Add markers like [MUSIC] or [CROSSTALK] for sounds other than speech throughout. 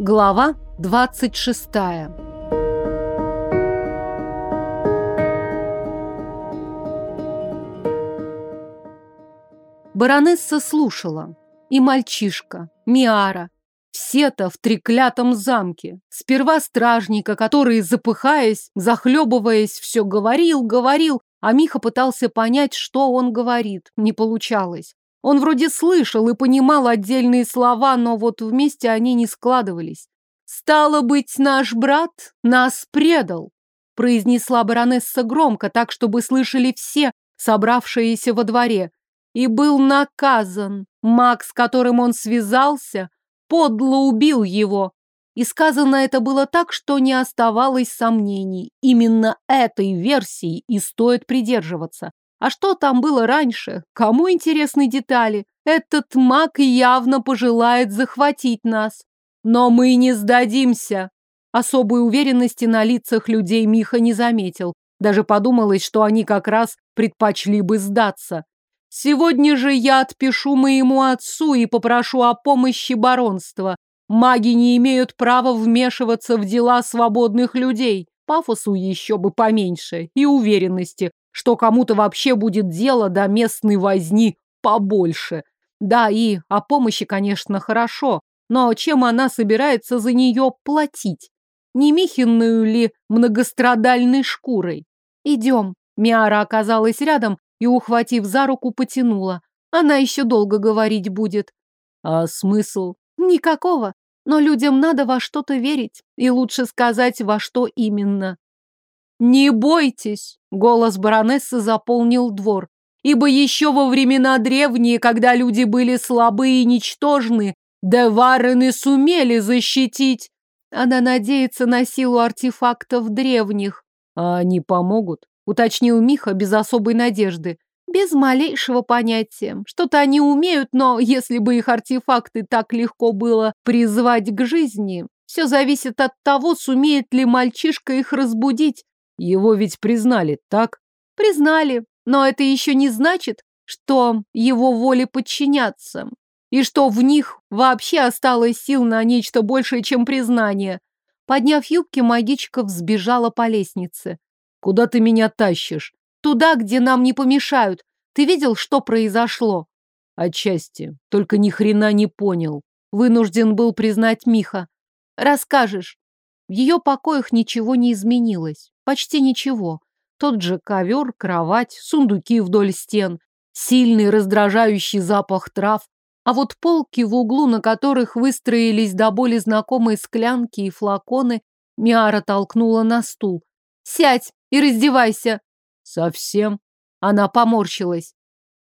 Глава 26 Баронесса слушала. И мальчишка, Миара, все-то в треклятом замке. Сперва стражника, который, запыхаясь, захлебываясь, все говорил, говорил, а Миха пытался понять, что он говорит. Не получалось. Он вроде слышал и понимал отдельные слова, но вот вместе они не складывались. «Стало быть, наш брат нас предал», произнесла баронесса громко, так, чтобы слышали все, собравшиеся во дворе. И был наказан. Маг, с которым он связался, подло убил его. И сказано это было так, что не оставалось сомнений. Именно этой версии и стоит придерживаться. А что там было раньше? Кому интересны детали? Этот маг явно пожелает захватить нас. Но мы не сдадимся. Особой уверенности на лицах людей Миха не заметил. Даже подумалось, что они как раз предпочли бы сдаться. Сегодня же я отпишу моему отцу и попрошу о помощи баронства. Маги не имеют права вмешиваться в дела свободных людей. Пафосу еще бы поменьше и уверенности, что кому-то вообще будет дело до местной возни побольше. Да, и о помощи, конечно, хорошо, но чем она собирается за нее платить? Не Михиную ли многострадальной шкурой? Идем. Миара оказалась рядом и, ухватив за руку, потянула. Она еще долго говорить будет. А смысл? Никакого. Но людям надо во что-то верить, и лучше сказать, во что именно. «Не бойтесь!» — голос баронессы заполнил двор. «Ибо еще во времена древние, когда люди были слабы и ничтожны, деварены сумели защитить. Она надеется на силу артефактов древних. А они помогут?» — уточнил Миха без особой надежды. Без малейшего понятия. Что-то они умеют, но если бы их артефакты так легко было призвать к жизни, все зависит от того, сумеет ли мальчишка их разбудить. Его ведь признали, так? Признали, но это еще не значит, что его воле подчиняться, и что в них вообще осталось сил на нечто большее, чем признание. Подняв юбки, магичка взбежала по лестнице. «Куда ты меня тащишь?» «Туда, где нам не помешают. Ты видел, что произошло?» «Отчасти. Только ни хрена не понял. Вынужден был признать Миха. Расскажешь. В ее покоях ничего не изменилось. Почти ничего. Тот же ковер, кровать, сундуки вдоль стен, сильный раздражающий запах трав, а вот полки в углу, на которых выстроились до боли знакомые склянки и флаконы, Миара толкнула на стул. «Сядь и раздевайся!» «Совсем?» Она поморщилась.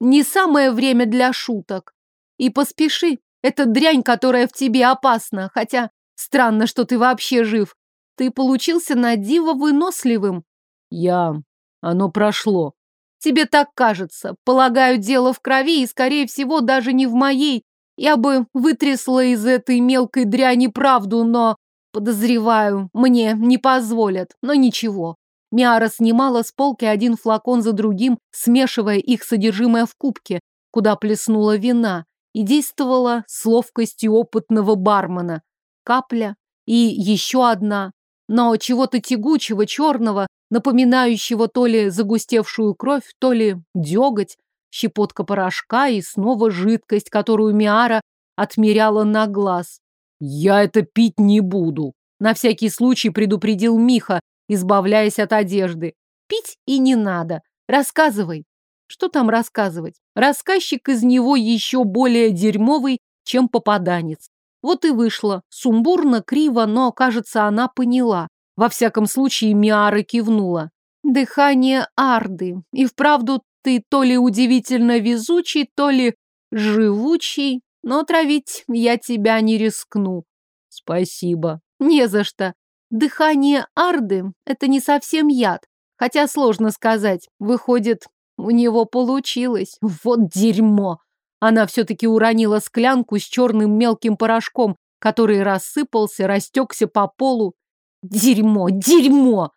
«Не самое время для шуток. И поспеши. Это дрянь, которая в тебе опасна, хотя странно, что ты вообще жив. Ты получился на диво выносливым. Я... Оно прошло. Тебе так кажется. Полагаю, дело в крови, и, скорее всего, даже не в моей. Я бы вытрясла из этой мелкой дряни правду, но... Подозреваю, мне не позволят. Но ничего. Миара снимала с полки один флакон за другим, смешивая их содержимое в кубке, куда плеснула вина, и действовала с ловкостью опытного бармена. Капля и еще одна, но чего-то тягучего, черного, напоминающего то ли загустевшую кровь, то ли деготь, щепотка порошка и снова жидкость, которую Миара отмеряла на глаз. «Я это пить не буду», — на всякий случай предупредил Миха, избавляясь от одежды. «Пить и не надо. Рассказывай». Что там рассказывать? Рассказчик из него еще более дерьмовый, чем попаданец. Вот и вышло. Сумбурно, криво, но, кажется, она поняла. Во всяком случае, Миара кивнула. Дыхание Арды. И вправду ты то ли удивительно везучий, то ли живучий, но травить я тебя не рискну. Спасибо. Не за что. Дыхание Арды – это не совсем яд. Хотя сложно сказать. Выходит, у него получилось. Вот дерьмо. Она все-таки уронила склянку с черным мелким порошком, который рассыпался, растекся по полу. Дерьмо, дерьмо!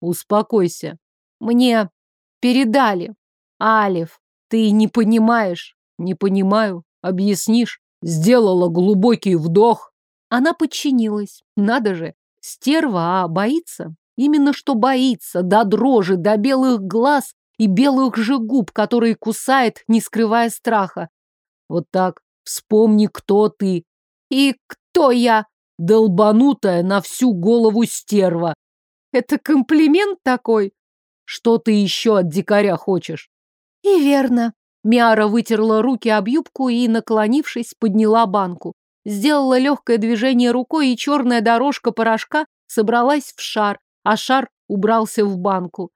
Успокойся. Мне передали. Алиф, ты не понимаешь. Не понимаю. Объяснишь? Сделала глубокий вдох. Она подчинилась. Надо же, стерва, а боится. Именно что боится, до дрожи, до белых глаз и белых же губ, которые кусает, не скрывая страха. Вот так, вспомни, кто ты. И кто я? Долбанутая на всю голову стерва. Это комплимент такой? Что ты еще от дикаря хочешь? И верно. Миара вытерла руки об юбку и, наклонившись, подняла банку. Сделала легкое движение рукой, и черная дорожка порошка собралась в шар, а шар убрался в банку.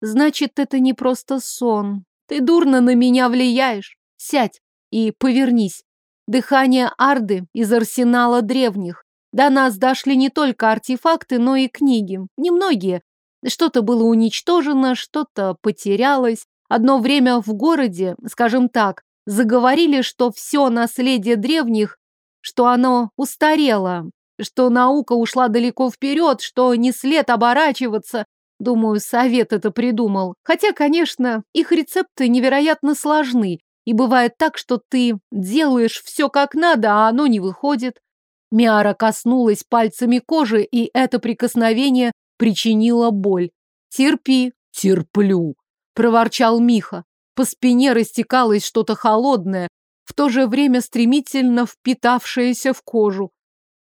Значит, это не просто сон. Ты дурно на меня влияешь. Сядь и повернись. Дыхание Арды из арсенала древних. До нас дошли не только артефакты, но и книги. Немногие. Что-то было уничтожено, что-то потерялось. Одно время в городе, скажем так, заговорили, что все наследие древних, что оно устарело, что наука ушла далеко вперед, что не след оборачиваться. Думаю, совет это придумал. Хотя, конечно, их рецепты невероятно сложны, и бывает так, что ты делаешь все как надо, а оно не выходит. Миара коснулась пальцами кожи, и это прикосновение причинило боль. «Терпи». «Терплю», — проворчал Миха. По спине растекалось что-то холодное, в то же время стремительно впитавшееся в кожу.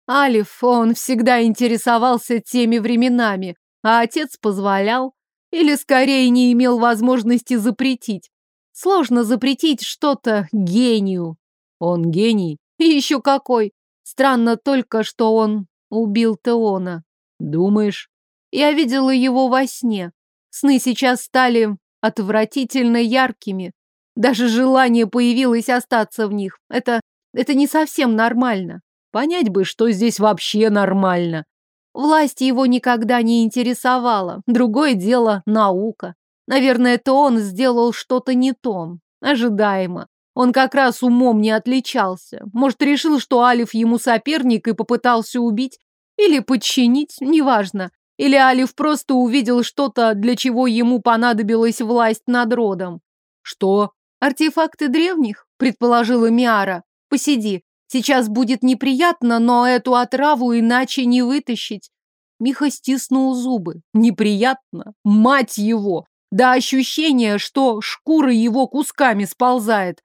Алиф, он всегда интересовался теми временами, а отец позволял, или скорее не имел возможности запретить. Сложно запретить что-то гению. Он гений. [LAUGHS] И еще какой. Странно только, что он убил Теона. Думаешь? Я видела его во сне. Сны сейчас стали отвратительно яркими. Даже желание появилось остаться в них. Это... это не совсем нормально. Понять бы, что здесь вообще нормально. Власть его никогда не интересовала. Другое дело – наука. Наверное, это он сделал что-то не то. Ожидаемо. Он как раз умом не отличался. Может, решил, что Алиф ему соперник и попытался убить? Или подчинить, неважно. Или Алиф просто увидел что-то, для чего ему понадобилась власть над родом. Что? Артефакты древних? Предположила Миара. Посиди, Сейчас будет неприятно, но эту отраву иначе не вытащить. Миха стиснул зубы. Неприятно? Мать его! Да ощущение, что шкура его кусками сползает.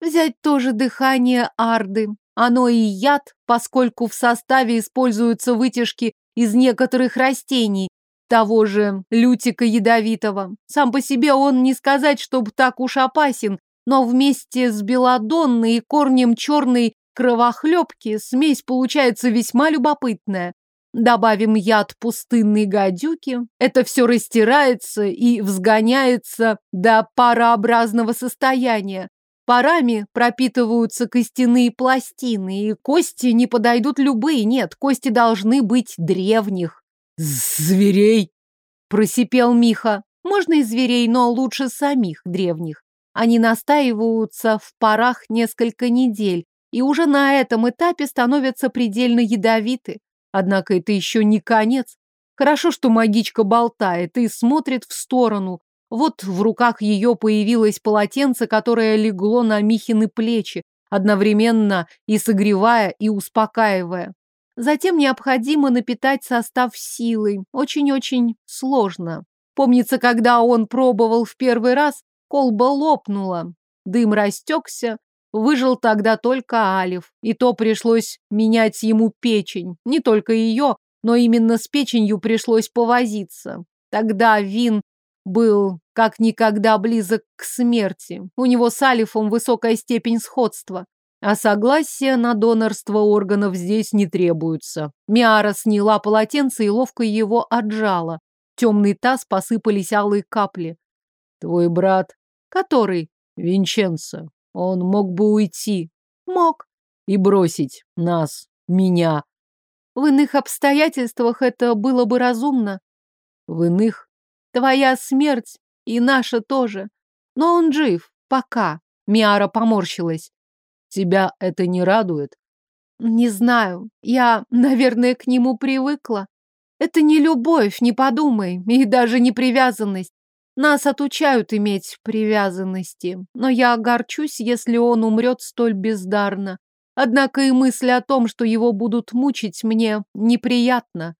Взять тоже дыхание арды. Оно и яд, поскольку в составе используются вытяжки из некоторых растений, того же лютика ядовитого. Сам по себе он не сказать, чтобы так уж опасен, но вместе с белодонной и корнем черной кровохлебки смесь получается весьма любопытная. Добавим яд пустынной гадюки, это все растирается и взгоняется до парообразного состояния. Парами пропитываются костяные пластины, и кости не подойдут любые, нет, кости должны быть древних. «Зверей!» – просипел Миха. Можно и зверей, но лучше самих древних. Они настаиваются в парах несколько недель, и уже на этом этапе становятся предельно ядовиты. Однако это еще не конец. Хорошо, что магичка болтает и смотрит в сторону. Вот в руках ее появилось полотенце, которое легло на Михины плечи, одновременно и согревая, и успокаивая. Затем необходимо напитать состав силой. Очень-очень сложно. Помнится, когда он пробовал в первый раз, колба лопнула. Дым растекся, Выжил тогда только Алиф, и то пришлось менять ему печень. Не только ее, но именно с печенью пришлось повозиться. Тогда Вин был как никогда близок к смерти. У него с Алифом высокая степень сходства. А согласия на донорство органов здесь не требуется. Миара сняла полотенце и ловко его отжала. В темный таз посыпались алые капли. Твой брат? Который? Винченцо. Он мог бы уйти. Мог. И бросить нас, меня. В иных обстоятельствах это было бы разумно. В иных? Твоя смерть и наша тоже. Но он жив. Пока. Миара поморщилась. Тебя это не радует? Не знаю. Я, наверное, к нему привыкла. Это не любовь, не подумай, и даже не привязанность. Нас отучают иметь привязанности, но я огорчусь, если он умрет столь бездарно. Однако и мысль о том, что его будут мучить, мне неприятно.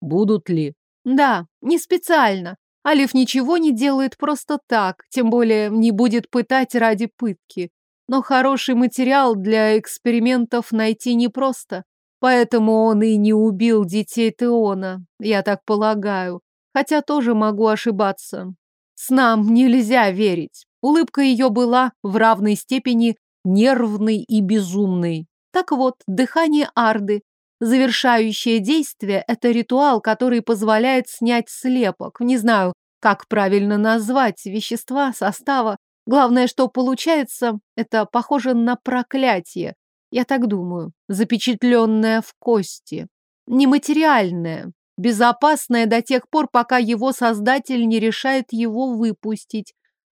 Будут ли? Да, не специально. Алиф ничего не делает просто так, тем более не будет пытать ради пытки. Но хороший материал для экспериментов найти непросто. Поэтому он и не убил детей Теона, я так полагаю. Хотя тоже могу ошибаться. С нам нельзя верить. Улыбка ее была в равной степени нервной и безумной. Так вот, дыхание Арды. Завершающее действие – это ритуал, который позволяет снять слепок. Не знаю, как правильно назвать вещества, состава. Главное, что получается, это похоже на проклятие. Я так думаю. Запечатленное в кости. Нематериальное. Безопасное до тех пор, пока его создатель не решает его выпустить.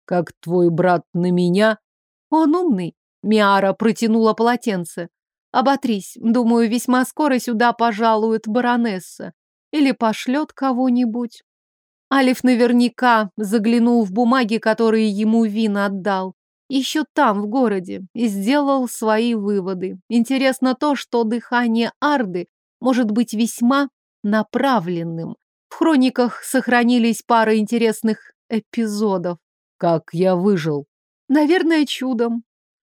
Как твой брат на меня? Он умный. Миара протянула полотенце. Оботрись. Думаю, весьма скоро сюда пожалует баронесса. Или пошлет кого-нибудь. Алиф наверняка заглянул в бумаги, которые ему Вин отдал. Еще там, в городе, и сделал свои выводы. Интересно то, что дыхание Арды может быть весьма направленным. В хрониках сохранились пара интересных эпизодов. Как я выжил? Наверное, чудом.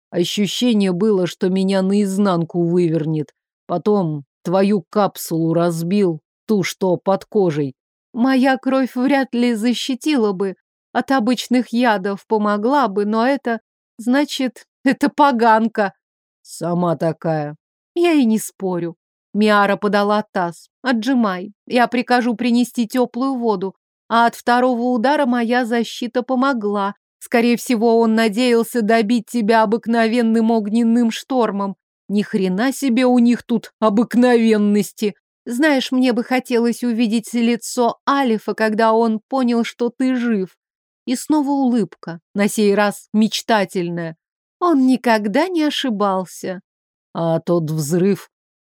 Ощущение было, что меня наизнанку вывернет. Потом твою капсулу разбил, ту, что под кожей. Моя кровь вряд ли защитила бы. От обычных ядов помогла бы, но это... Значит, это поганка. Сама такая. Я и не спорю. Миара подала таз. Отжимай. Я прикажу принести теплую воду. А от второго удара моя защита помогла. Скорее всего, он надеялся добить тебя обыкновенным огненным штормом. Ни хрена себе у них тут обыкновенности. Знаешь, мне бы хотелось увидеть лицо Алифа, когда он понял, что ты жив. И снова улыбка, на сей раз мечтательная. Он никогда не ошибался. А тот взрыв?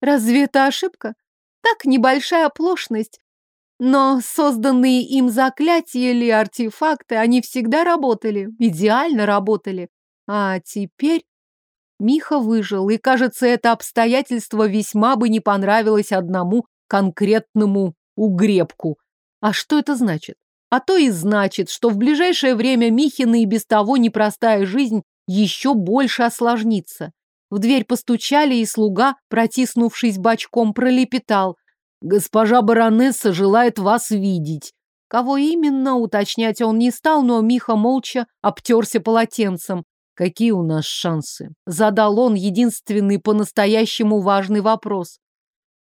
Разве это ошибка? Так, небольшая оплошность. Но созданные им заклятия или артефакты, они всегда работали, идеально работали. А теперь Миха выжил, и, кажется, это обстоятельство весьма бы не понравилось одному конкретному угребку. А что это значит? А то и значит, что в ближайшее время Михина и без того непростая жизнь еще больше осложнится. В дверь постучали, и слуга, протиснувшись бочком, пролепетал. Госпожа баронесса желает вас видеть. Кого именно, уточнять он не стал, но Миха молча обтерся полотенцем. Какие у нас шансы? Задал он единственный по-настоящему важный вопрос.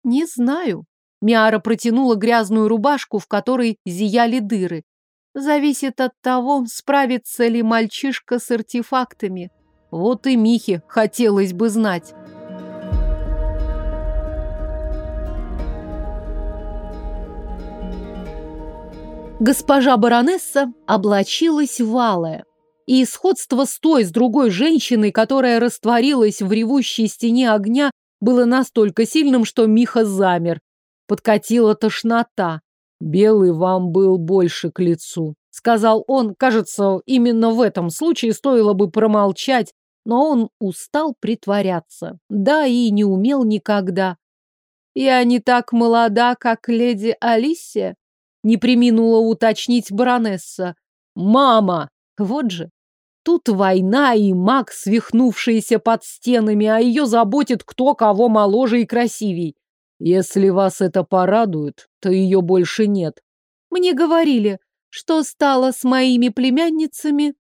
Не знаю. Миара протянула грязную рубашку, в которой зияли дыры. Зависит от того, справится ли мальчишка с артефактами. Вот и Михе хотелось бы знать. Госпожа баронесса облачилась в алое. И сходство с той, с другой женщиной, которая растворилась в ревущей стене огня, было настолько сильным, что Миха замер. Подкатила тошнота. «Белый вам был больше к лицу», — сказал он. Кажется, именно в этом случае стоило бы промолчать, но он устал притворяться. Да и не умел никогда. «Я не так молода, как леди Алисия», не приминула уточнить баронесса. «Мама!» Вот же. Тут война и маг, свихнувшиеся под стенами, а ее заботит кто кого моложе и красивей. Если вас это порадует, то ее больше нет. Мне говорили, что стало с моими племянницами.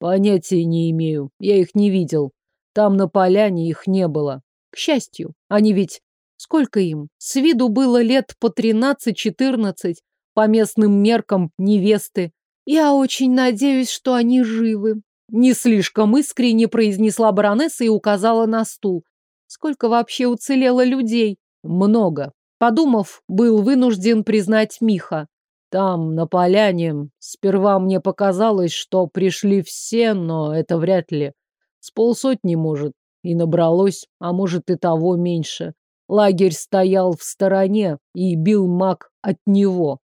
Понятия не имею, я их не видел. Там на поляне их не было. К счастью, они ведь... Сколько им? С виду было лет по тринадцать-четырнадцать, по местным меркам невесты. Я очень надеюсь, что они живы. Не слишком искренне произнесла баронесса и указала на стул. Сколько вообще уцелело людей? Много. Подумав, был вынужден признать Миха. Там, на поляне, сперва мне показалось, что пришли все, но это вряд ли. С полсотни, может, и набралось, а может и того меньше. Лагерь стоял в стороне, и бил маг от него.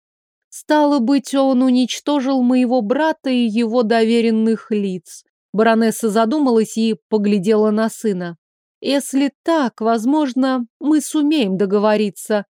Стало быть, он уничтожил моего брата и его доверенных лиц. Баронесса задумалась и поглядела на сына. Если так, возможно, мы сумеем договориться.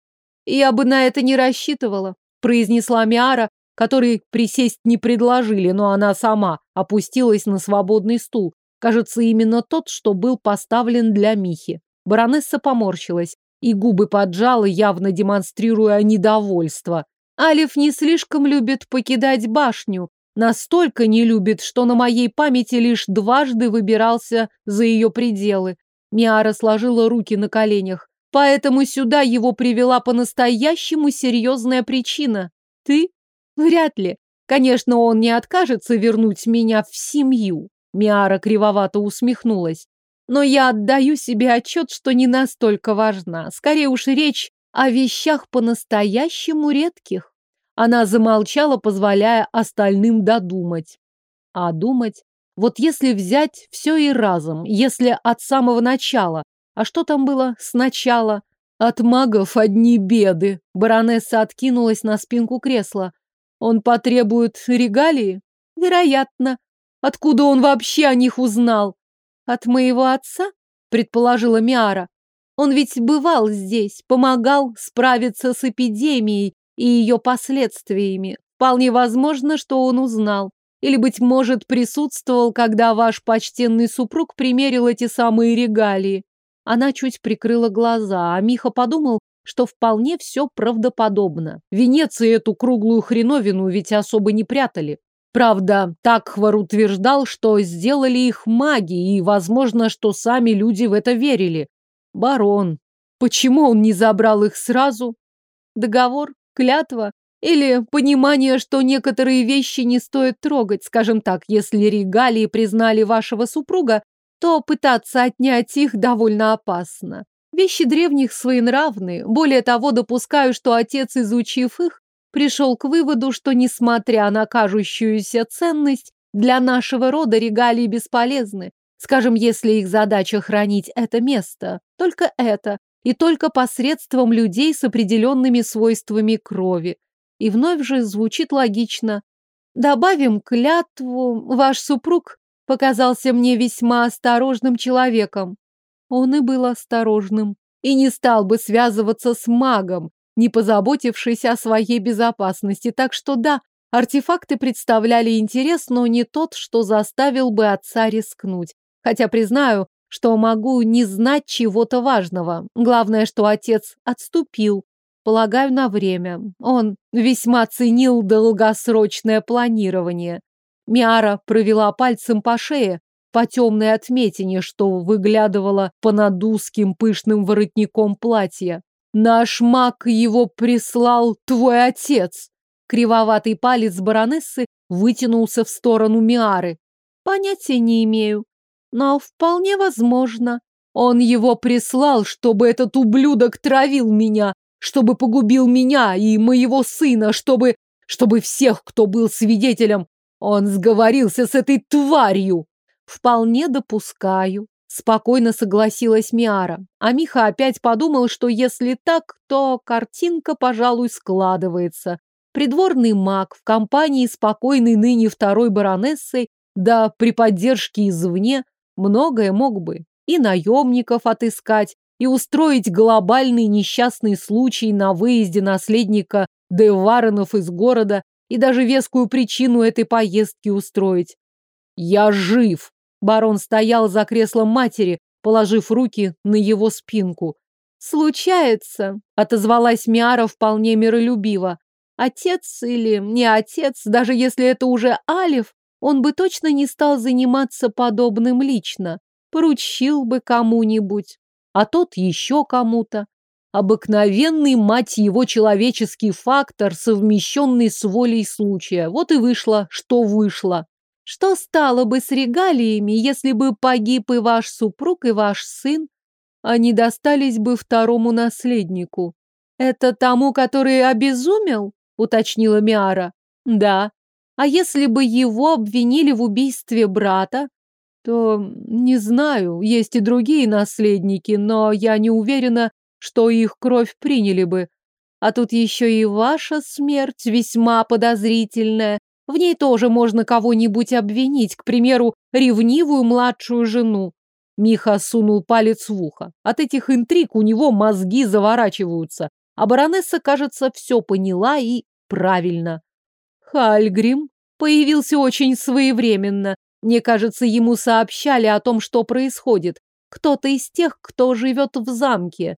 Я бы на это не рассчитывала, произнесла Миара, которой присесть не предложили, но она сама опустилась на свободный стул. Кажется, именно тот, что был поставлен для Михи. Баронесса поморщилась и губы поджала, явно демонстрируя недовольство. Алиф не слишком любит покидать башню, настолько не любит, что на моей памяти лишь дважды выбирался за ее пределы. Миара сложила руки на коленях. Поэтому сюда его привела по-настоящему серьезная причина. Ты? Вряд ли. Конечно, он не откажется вернуть меня в семью. Миара кривовато усмехнулась. Но я отдаю себе отчет, что не настолько важна. Скорее уж речь о вещах по-настоящему редких. Она замолчала, позволяя остальным додумать. А думать? Вот если взять все и разом, если от самого начала. А что там было сначала? От магов одни беды. Баронесса откинулась на спинку кресла. Он потребует регалии? Вероятно. Откуда он вообще о них узнал? От моего отца? Предположила Миара. Он ведь бывал здесь, помогал справиться с эпидемией и ее последствиями. Вполне возможно, что он узнал. Или, быть может, присутствовал, когда ваш почтенный супруг примерил эти самые регалии. Она чуть прикрыла глаза, а Миха подумал, что вполне все правдоподобно. Венеции эту круглую хреновину ведь особо не прятали. Правда, Такхвар утверждал, что сделали их маги, и, возможно, что сами люди в это верили. Барон. Почему он не забрал их сразу? Договор? Клятва? Или понимание, что некоторые вещи не стоит трогать, скажем так, если регалии признали вашего супруга, то пытаться отнять их довольно опасно. Вещи древних своенравны. Более того, допускаю, что отец, изучив их, пришел к выводу, что, несмотря на кажущуюся ценность, для нашего рода регалии бесполезны. Скажем, если их задача хранить это место. Только это. И только посредством людей с определенными свойствами крови. И вновь же звучит логично. Добавим клятву, ваш супруг показался мне весьма осторожным человеком. Он и был осторожным. И не стал бы связываться с магом, не позаботившись о своей безопасности. Так что да, артефакты представляли интерес, но не тот, что заставил бы отца рискнуть. Хотя признаю, что могу не знать чего-то важного. Главное, что отец отступил, Полагаю, на время. Он весьма ценил долгосрочное планирование. Миара провела пальцем по шее, по темной отметине, что выглядывала понад узким пышным воротником платья. «Наш маг его прислал твой отец!» Кривоватый палец баронессы вытянулся в сторону Миары. «Понятия не имею, но вполне возможно. Он его прислал, чтобы этот ублюдок травил меня, чтобы погубил меня и моего сына, чтобы... чтобы всех, кто был свидетелем. Он сговорился с этой тварью. Вполне допускаю. Спокойно согласилась Миара. А Миха опять подумал, что если так, то картинка, пожалуй, складывается. Придворный маг в компании спокойной ныне второй баронессой, да при поддержке извне, многое мог бы. И наемников отыскать, и устроить глобальный несчастный случай на выезде наследника Деваренов из города и даже вескую причину этой поездки устроить. «Я жив!» Барон стоял за креслом матери, положив руки на его спинку. «Случается», — отозвалась Миара вполне миролюбиво. «Отец или не отец, даже если это уже Алиф, он бы точно не стал заниматься подобным лично. Поручил бы кому-нибудь а тот еще кому-то. Обыкновенный, мать его, человеческий фактор, совмещенный с волей случая. Вот и вышло, что вышло. Что стало бы с регалиями, если бы погиб и ваш супруг, и ваш сын? Они достались бы второму наследнику. Это тому, который обезумел? Уточнила Миара. Да. А если бы его обвинили в убийстве брата, то не знаю, есть и другие наследники, но я не уверена, что их кровь приняли бы. А тут еще и ваша смерть весьма подозрительная. В ней тоже можно кого-нибудь обвинить, к примеру, ревнивую младшую жену. Миха сунул палец в ухо. От этих интриг у него мозги заворачиваются. А баронесса, кажется, все поняла и правильно. Хальгрим появился очень своевременно. Мне кажется, ему сообщали о том, что происходит. Кто-то из тех, кто живет в замке.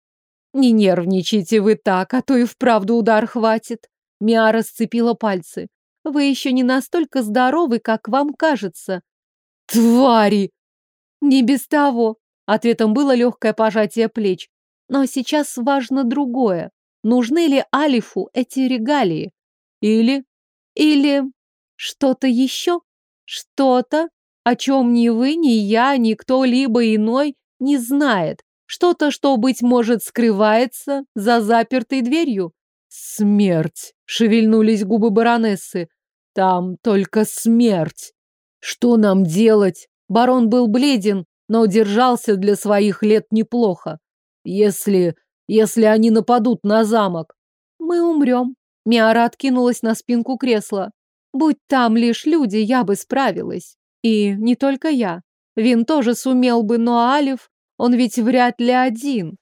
Не нервничайте вы так, а то и вправду удар хватит. Миара сцепила пальцы. Вы еще не настолько здоровы, как вам кажется. Твари! Не без того. Ответом было легкое пожатие плеч. Но сейчас важно другое. Нужны ли Алифу эти регалии? Или... Или... Что-то еще? Что-то, о чем ни вы, ни я, ни кто-либо иной не знает. Что-то, что, быть может, скрывается за запертой дверью. Смерть! Шевельнулись губы баронессы. Там только смерть. Что нам делать? Барон был бледен, но держался для своих лет неплохо. Если... если они нападут на замок, мы умрем. Миара откинулась на спинку кресла. Будь там лишь люди, я бы справилась. И не только я. Вин тоже сумел бы, но Алиф, он ведь вряд ли один.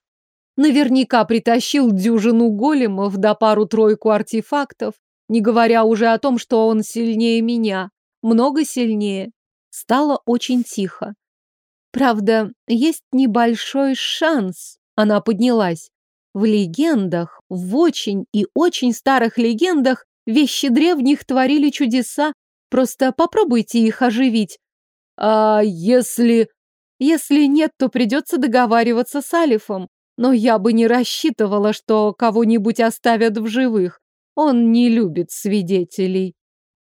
Наверняка притащил дюжину големов да пару-тройку артефактов, не говоря уже о том, что он сильнее меня. Много сильнее. Стало очень тихо. Правда, есть небольшой шанс. Она поднялась. В легендах, в очень и очень старых легендах вещи древних творили чудеса. Просто попробуйте их оживить. А если... Если нет, то придется договариваться с Алифом. Но я бы не рассчитывала, что кого-нибудь оставят в живых. Он не любит свидетелей.